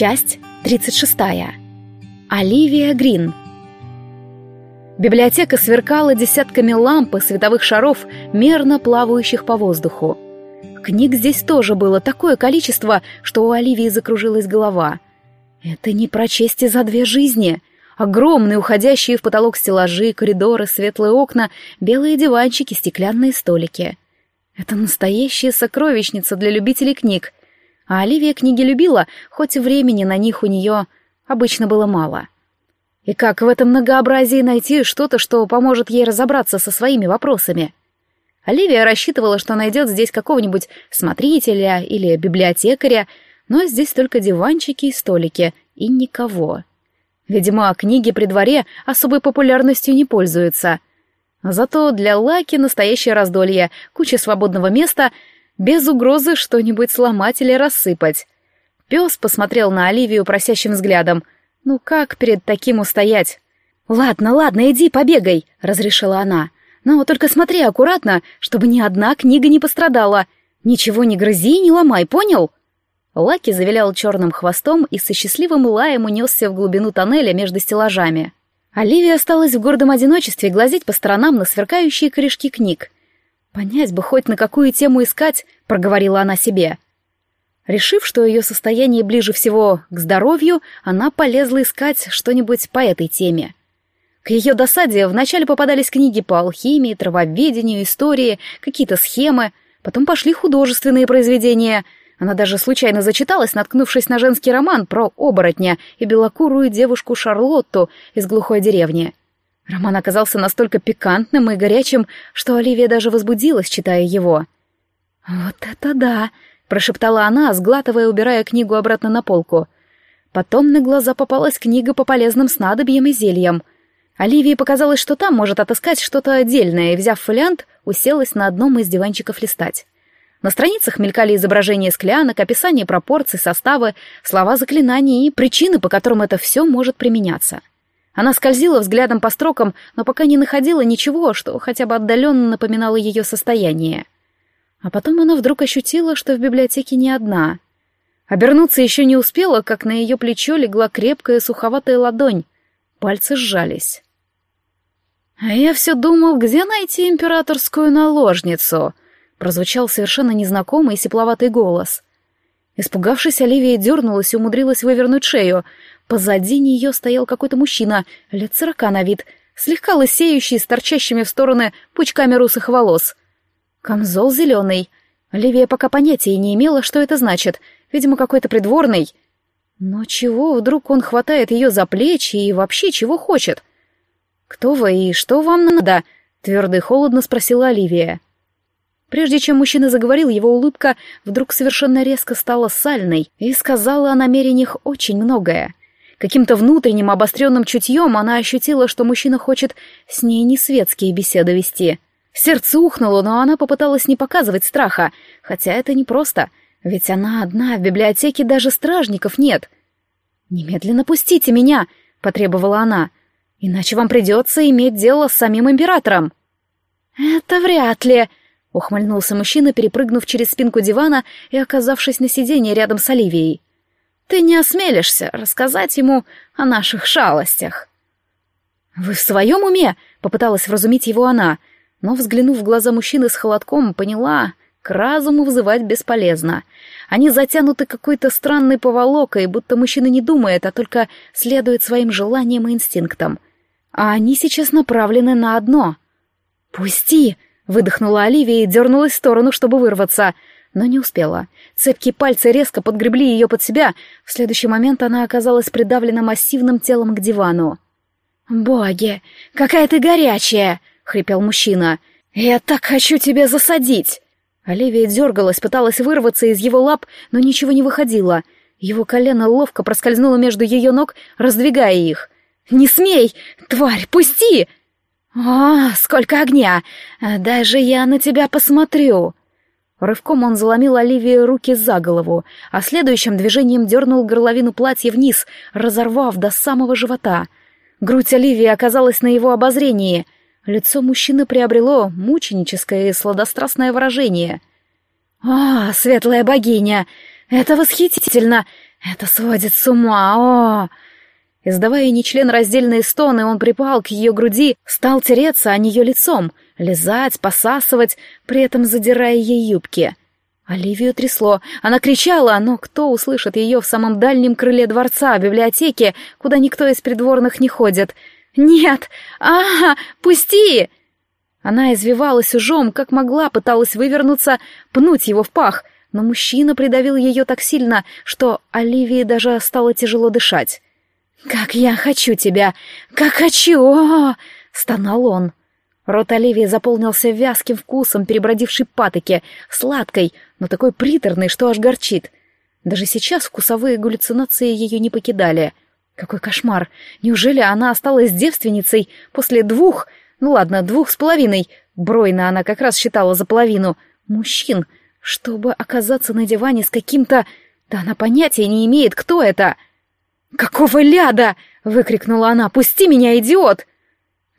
Часть 36. Оливия Грин. Библиотека сверкала десятками ламп и световых шаров, мерно плавающих по воздуху. Книг здесь тоже было такое количество, что у Оливии закружилась голова. Это не прочесть и за две жизни. Огромные, уходящие в потолок стеллажи, коридоры, светлые окна, белые диванчики, стеклянные столики. Это настоящая сокровищница для любителей книг — а Оливия книги любила, хоть времени на них у нее обычно было мало. И как в этом многообразии найти что-то, что поможет ей разобраться со своими вопросами? Оливия рассчитывала, что найдет здесь какого-нибудь смотрителя или библиотекаря, но здесь только диванчики и столики, и никого. Видимо, книги при дворе особой популярностью не пользуются. Зато для Лаки настоящее раздолье, куча свободного места — без угрозы что-нибудь сломать или рассыпать. Пес посмотрел на Оливию просящим взглядом. «Ну как перед таким устоять?» «Ладно, ладно, иди побегай», — разрешила она. «Но только смотри аккуратно, чтобы ни одна книга не пострадала. Ничего не грызи и не ломай, понял?» Лаки завилял черным хвостом и со счастливым лаем унесся в глубину тоннеля между стеллажами. Оливия осталась в гордом одиночестве глазеть по сторонам на сверкающие корешки книг. «Понять бы хоть на какую тему искать», — проговорила она себе. Решив, что ее состояние ближе всего к здоровью, она полезла искать что-нибудь по этой теме. К ее досаде вначале попадались книги по алхимии, травоведению, истории, какие-то схемы, потом пошли художественные произведения. Она даже случайно зачиталась, наткнувшись на женский роман про оборотня и белокурую девушку Шарлотту из глухой деревни. Роман оказался настолько пикантным и горячим, что Оливия даже возбудилась, читая его. «Вот это да!» — прошептала она, сглатывая убирая книгу обратно на полку. Потом на глаза попалась книга по полезным снадобьям и зельям. Оливии показалось, что там может отыскать что-то отдельное, и, взяв фолиант, уселась на одном из диванчиков листать. На страницах мелькали изображения склянок, описание пропорций, составы, слова заклинаний и причины, по которым это все может применяться. Она скользила взглядом по строкам, но пока не находила ничего, что хотя бы отдаленно напоминало ее состояние. А потом она вдруг ощутила, что в библиотеке не одна. Обернуться еще не успела, как на ее плечо легла крепкая суховатая ладонь. Пальцы сжались. «А я все думал, где найти императорскую наложницу?» Прозвучал совершенно незнакомый сепловатый голос. Испугавшись, Оливия дернулась и умудрилась вывернуть шею. Позади нее стоял какой-то мужчина, лет сорока на вид, слегка лысеющий, с торчащими в стороны пучками русых волос. Камзол зеленый. Оливия пока понятия не имела, что это значит. Видимо, какой-то придворный. Но чего вдруг он хватает ее за плечи и вообще чего хочет? «Кто вы и что вам надо?» — твердо и холодно спросила Оливия. Прежде чем мужчина заговорил, его улыбка вдруг совершенно резко стала сальной и сказала о намерениях очень многое. Каким-то внутренним обостренным чутьем она ощутила, что мужчина хочет с ней не светские беседы вести. Сердце ухнуло, но она попыталась не показывать страха, хотя это непросто, ведь она одна, в библиотеке даже стражников нет. «Немедленно пустите меня!» — потребовала она. «Иначе вам придется иметь дело с самим императором». «Это вряд ли», — ухмыльнулся мужчина, перепрыгнув через спинку дивана и оказавшись на сиденье рядом с Оливией. Ты не осмелишься рассказать ему о наших шалостях. «Вы в своем уме?» — попыталась вразумить его она, но, взглянув в глаза мужчины с холодком, поняла, к разуму вызывать бесполезно. Они затянуты какой-то странной поволокой, будто мужчина не думает, а только следует своим желаниям и инстинктам. А они сейчас направлены на одно. «Пусти!» — выдохнула Оливия и дернулась в сторону, чтобы вырваться — но не успела. Цепкие пальцы резко подгребли ее под себя. В следующий момент она оказалась придавлена массивным телом к дивану. «Боги, какая ты горячая!» — хрипел мужчина. «Я так хочу тебя засадить!» Оливия дергалась, пыталась вырваться из его лап, но ничего не выходило. Его колено ловко проскользнуло между ее ног, раздвигая их. «Не смей! Тварь, пусти!» «О, сколько огня! Даже я на тебя посмотрю!» Рывком он заломил Оливии руки за голову, а следующим движением дернул горловину платья вниз, разорвав до самого живота. Грудь Оливии оказалась на его обозрении. Лицо мужчины приобрело мученическое и сладострастное выражение. «А, светлая богиня! Это восхитительно! Это сводит с ума, о! Издавая нечленораздельные стоны, он припал к ее груди, стал тереться о нее лицом, лизать, посасывать, при этом задирая ей юбки. Оливию трясло. Она кричала, но кто услышит ее в самом дальнем крыле дворца, библиотеке, куда никто из придворных не ходит? «Нет! а, пусти!» Она извивалась ужом, как могла, пыталась вывернуться, пнуть его в пах, но мужчина придавил ее так сильно, что Оливии даже стало тяжело дышать. «Как я хочу тебя! Как хочу! О стонал он. Рот Оливии заполнился вязким вкусом перебродившей патоки, сладкой, но такой приторной, что аж горчит. Даже сейчас вкусовые галлюцинации ее не покидали. Какой кошмар! Неужели она осталась девственницей после двух, ну ладно, двух с половиной, Бройна она как раз считала за половину, мужчин, чтобы оказаться на диване с каким-то... Да она понятия не имеет, кто это! «Какого ляда!» — выкрикнула она. «Пусти меня, идиот!»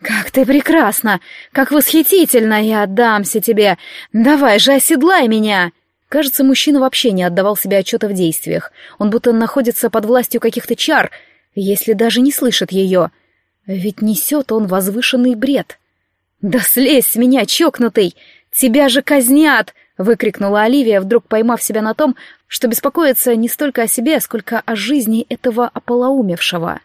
«Как ты прекрасна! Как восхитительно! Я отдамся тебе! Давай же, оседлай меня!» Кажется, мужчина вообще не отдавал себе отчета в действиях. Он будто находится под властью каких-то чар, если даже не слышит ее. Ведь несет он возвышенный бред. «Да слезь с меня, чокнутый! Тебя же казнят!» — выкрикнула Оливия, вдруг поймав себя на том, что беспокоится не столько о себе, сколько о жизни этого ополоумевшего.